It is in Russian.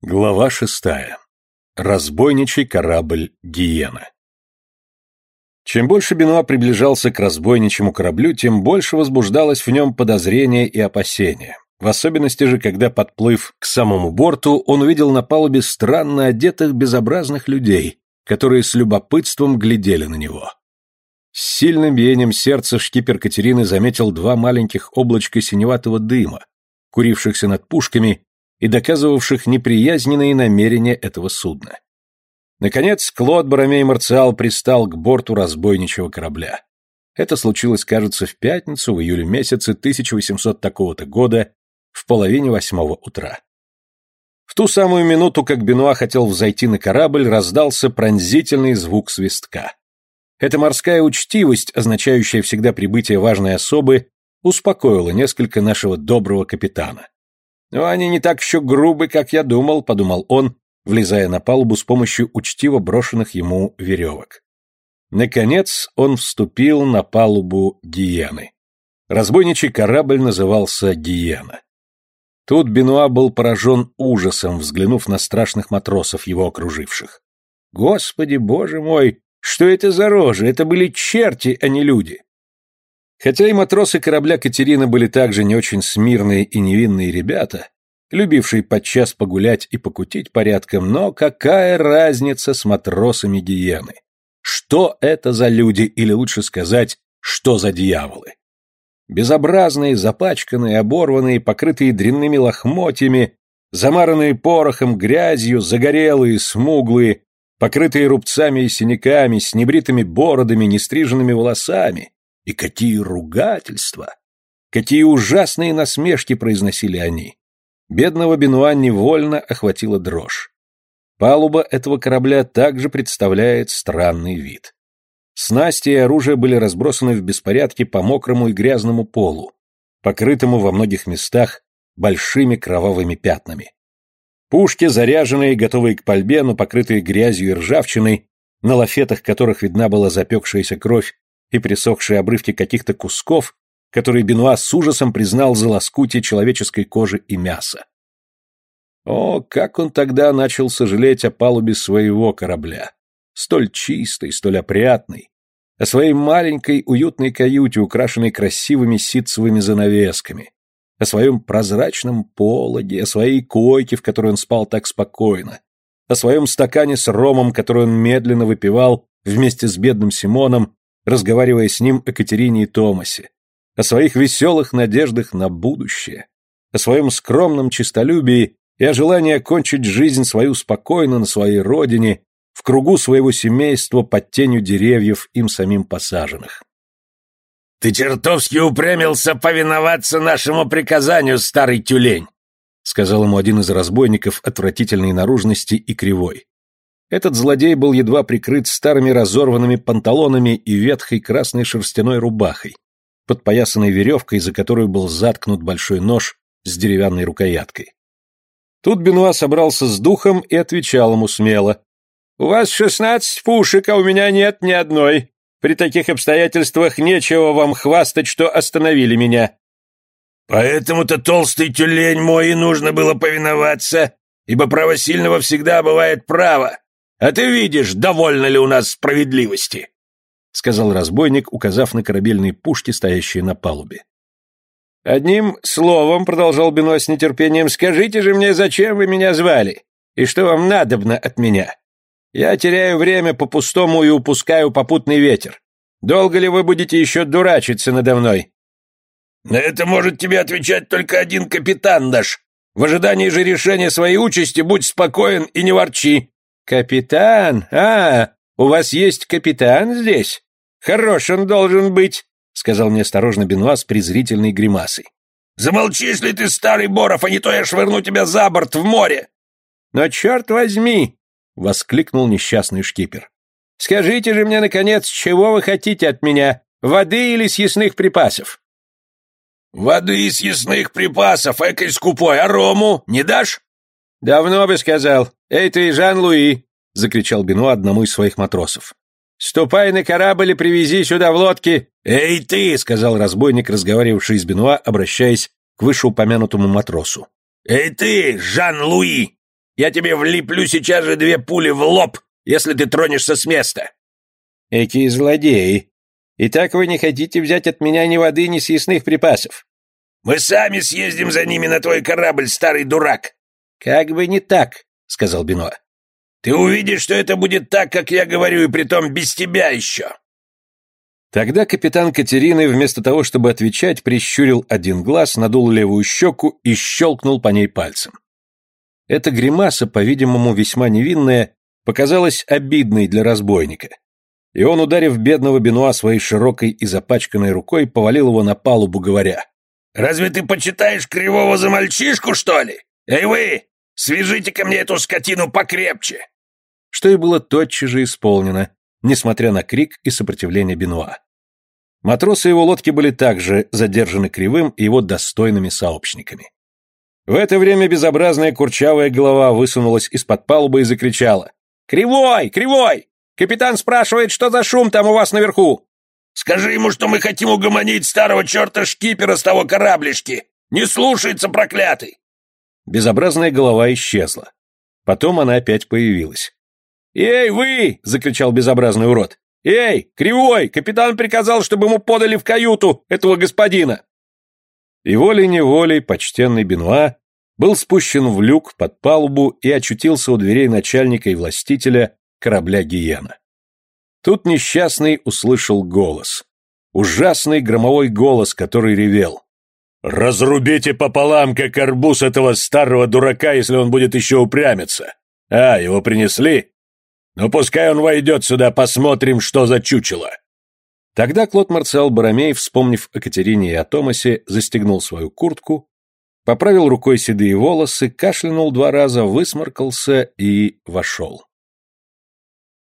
Глава шестая. Разбойничий корабль Гиена. Чем больше Бенуа приближался к разбойничьему кораблю, тем больше возбуждалось в нем подозрение и опасение. В особенности же, когда, подплыв к самому борту, он увидел на палубе странно одетых безобразных людей, которые с любопытством глядели на него. С сильным биением сердца шкипер Катерины заметил два маленьких облачка синеватого дыма, курившихся над пушками и доказывавших неприязненные намерения этого судна. Наконец, Клод Баромей Марциал пристал к борту разбойничьего корабля. Это случилось, кажется, в пятницу, в июле месяце 1800 такого-то года, в половине восьмого утра. В ту самую минуту, как Бенуа хотел взойти на корабль, раздался пронзительный звук свистка. Эта морская учтивость, означающая всегда прибытие важной особы, успокоила несколько нашего доброго капитана. «Но они не так еще грубы, как я думал», — подумал он, влезая на палубу с помощью учтиво брошенных ему веревок. Наконец он вступил на палубу Гиены. Разбойничий корабль назывался Гиена. Тут Бенуа был поражен ужасом, взглянув на страшных матросов, его окруживших. «Господи, боже мой, что это за рожи? Это были черти, а не люди!» Хотя и матросы корабля Катерина были также не очень смирные и невинные ребята, любившие подчас погулять и покутить порядком, но какая разница с матросами гиены? Что это за люди, или лучше сказать, что за дьяволы? Безобразные, запачканные, оборванные, покрытые дрянными лохмотьями, замаранные порохом, грязью, загорелые, смуглые, покрытые рубцами и синяками, с небритыми бородами, нестриженными волосами, и какие ругательства! Какие ужасные насмешки произносили они! Бедного Бенуа невольно охватила дрожь. Палуба этого корабля также представляет странный вид. Снасти и оружие были разбросаны в беспорядке по мокрому и грязному полу, покрытому во многих местах большими кровавыми пятнами. Пушки, заряженные, готовые к пальбе, но покрытые грязью и ржавчиной, на лафетах которых видна была запекшаяся кровь, и присохшие обрывки каких-то кусков, которые Бенуа с ужасом признал за лоскути человеческой кожи и мяса. О, как он тогда начал сожалеть о палубе своего корабля, столь чистой, столь опрятной, о своей маленькой уютной каюте, украшенной красивыми ситцевыми занавесками, о своем прозрачном пологе, о своей койке, в которой он спал так спокойно, о своем стакане с ромом, который он медленно выпивал вместе с бедным Симоном разговаривая с ним о Катерине и Томасе, о своих веселых надеждах на будущее, о своем скромном честолюбии и о желании окончить жизнь свою спокойно на своей родине, в кругу своего семейства под тенью деревьев им самим посаженных. «Ты чертовски упрямился повиноваться нашему приказанию, старый тюлень!» сказал ему один из разбойников отвратительной наружности и кривой. Этот злодей был едва прикрыт старыми разорванными панталонами и ветхой красной шерстяной рубахой, подпоясанной веревкой, за которую был заткнут большой нож с деревянной рукояткой. Тут Бенуа собрался с духом и отвечал ему смело. «У вас шестнадцать пушек, а у меня нет ни одной. При таких обстоятельствах нечего вам хвастать, что остановили меня». «Поэтому-то толстый тюлень мой и нужно было повиноваться, ибо право сильного всегда бывает право. А ты видишь, довольно ли у нас справедливости?» — сказал разбойник, указав на корабельные пушки, стоящие на палубе. «Одним словом, — продолжал Бено с нетерпением, — скажите же мне, зачем вы меня звали, и что вам надобно от меня? Я теряю время по-пустому и упускаю попутный ветер. Долго ли вы будете еще дурачиться надо мной?» «На это может тебе отвечать только один капитан наш. В ожидании же решения своей участи будь спокоен и не ворчи. «Капитан? А, у вас есть капитан здесь? Хорош он должен быть», — сказал мне осторожно Бенуа с презрительной гримасой. «Замолчишь ли ты, старый Боров, а не то я швырну тебя за борт в море!» «Но черт возьми!» — воскликнул несчастный шкипер. «Скажите же мне, наконец, чего вы хотите от меня? Воды или съестных припасов?» «Воды и съестных припасов, экой скупой, а рому не дашь?» «Давно бы сказал. Эй ты, Жан-Луи!» — закричал Бено одному из своих матросов. «Ступай на корабль и привези сюда в лодке!» «Эй ты!» — сказал разбойник, разговаривавший с Бенуа, обращаясь к вышеупомянутому матросу. «Эй ты, Жан-Луи! Я тебе влиплю сейчас же две пули в лоб, если ты тронешься с места!» «Эки злодеи! И так вы не хотите взять от меня ни воды, ни съестных припасов?» «Мы сами съездим за ними на твой корабль, старый дурак!» «Как бы не так», — сказал Бенуа. «Ты увидишь, что это будет так, как я говорю, и притом без тебя еще!» Тогда капитан Катерины, вместо того, чтобы отвечать, прищурил один глаз, надул левую щеку и щелкнул по ней пальцем. Эта гримаса, по-видимому, весьма невинная, показалась обидной для разбойника. И он, ударив бедного Бенуа своей широкой и запачканной рукой, повалил его на палубу, говоря. «Разве ты почитаешь кривого за мальчишку, что ли? Эй вы, свяжите ко мне эту скотину покрепче!» Что и было тотчас же исполнено, несмотря на крик и сопротивление Бенуа. Матросы его лодки были также задержаны Кривым и его достойными сообщниками. В это время безобразная курчавая голова высунулась из-под палубы и закричала. «Кривой! Кривой! Капитан спрашивает, что за шум там у вас наверху!» «Скажи ему, что мы хотим угомонить старого черта шкипера с того кораблишки! Не слушается, проклятый!» Безобразная голова исчезла. Потом она опять появилась. «Эй, вы!» — закричал безобразный урод. «Эй, Кривой! Капитан приказал, чтобы ему подали в каюту этого господина!» И волей-неволей почтенный Бенуа был спущен в люк под палубу и очутился у дверей начальника и властителя корабля Гиена. Тут несчастный услышал голос. Ужасный громовой голос, который ревел. «Разрубите пополам, как арбуз этого старого дурака, если он будет еще упрямиться. А, его принесли? Ну, пускай он войдет сюда, посмотрим, что за чучело». Тогда Клод Марциал Баромей, вспомнив о Катерине и о Томасе, застегнул свою куртку, поправил рукой седые волосы, кашлянул два раза, высморкался и вошел.